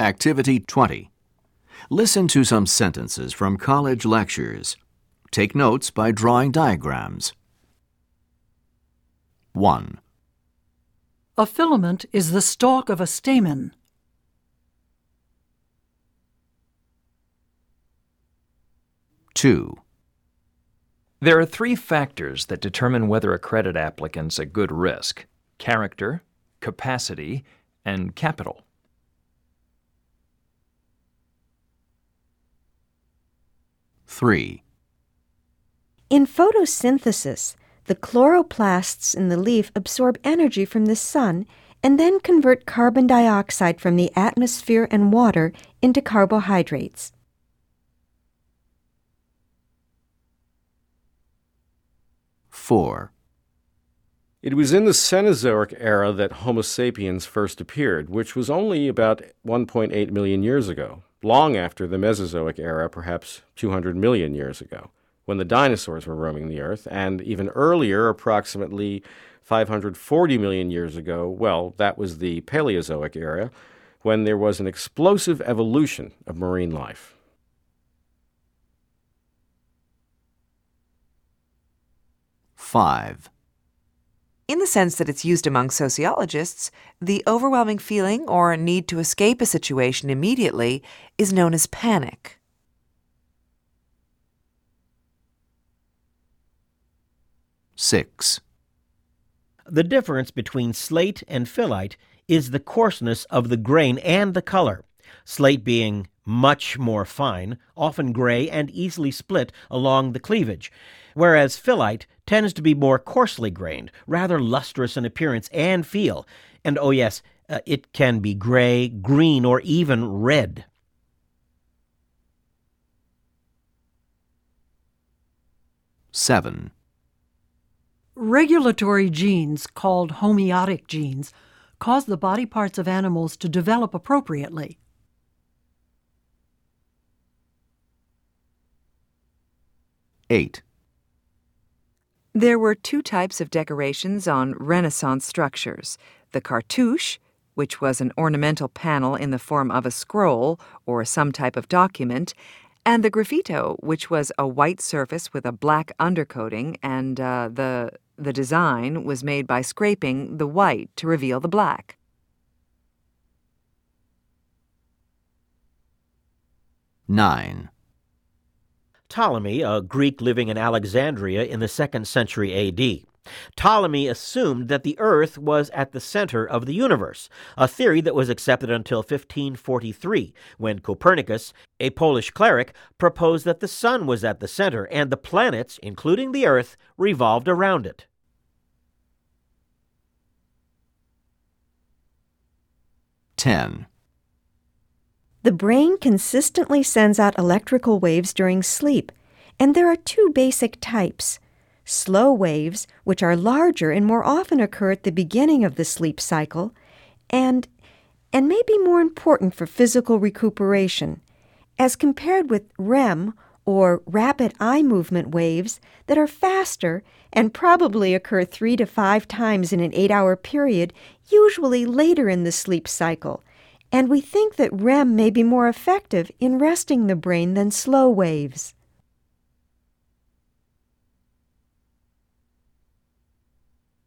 Activity 20. Listen to some sentences from college lectures. Take notes by drawing diagrams. 1, A filament is the stalk of a stamen. 2, There are three factors that determine whether a credit applicant's a good risk character, capacity, and capital. 3, In photosynthesis, the chloroplasts in the leaf absorb energy from the sun and then convert carbon dioxide from the atmosphere and water into carbohydrates. 4, It was in the Cenozoic era that Homo sapiens first appeared, which was only about 1.8 million years ago, long after the Mesozoic era, perhaps 200 million years ago, when the dinosaurs were roaming the earth, and even earlier, approximately 540 million years ago, well, that was the Paleozoic era, when there was an explosive evolution of marine life. 5, In the sense that it's used among sociologists, the overwhelming feeling or need to escape a situation immediately is known as panic. 6, The difference between slate and phyllite is the coarseness of the grain and the color. Slate being much more fine, often gray, and easily split along the cleavage, whereas phyllite tends to be more coarsely grained, rather lustrous in appearance and feel. And oh, yes, uh, it can be gray, green, or even red. 7, Regulatory genes, called homeotic genes, cause the body parts of animals to develop appropriately. 8, There were two types of decorations on Renaissance structures. The cartouche, which was an ornamental panel in the form of a scroll or some type of document, and the graffito, which was a white surface with a black undercoating, and uh, the the design was made by scraping the white to reveal the black. 9, Ptolemy, a Greek living in Alexandria in the second century AD. Ptolemy assumed that the Earth was at the center of the universe, a theory that was accepted until 1543, when Copernicus, a Polish cleric, proposed that the Sun was at the center and the planets, including the Earth, revolved around it. 10, The brain consistently sends out electrical waves during sleep, and there are two basic types. Slow waves, which are larger and more often occur at the beginning of the sleep cycle, and and may be more important for physical recuperation, as compared with REM or rapid eye movement waves that are faster and probably occur three to five times in an eight hour period, usually later in the sleep cycle. And we think that REM may be more effective in resting the brain than slow waves.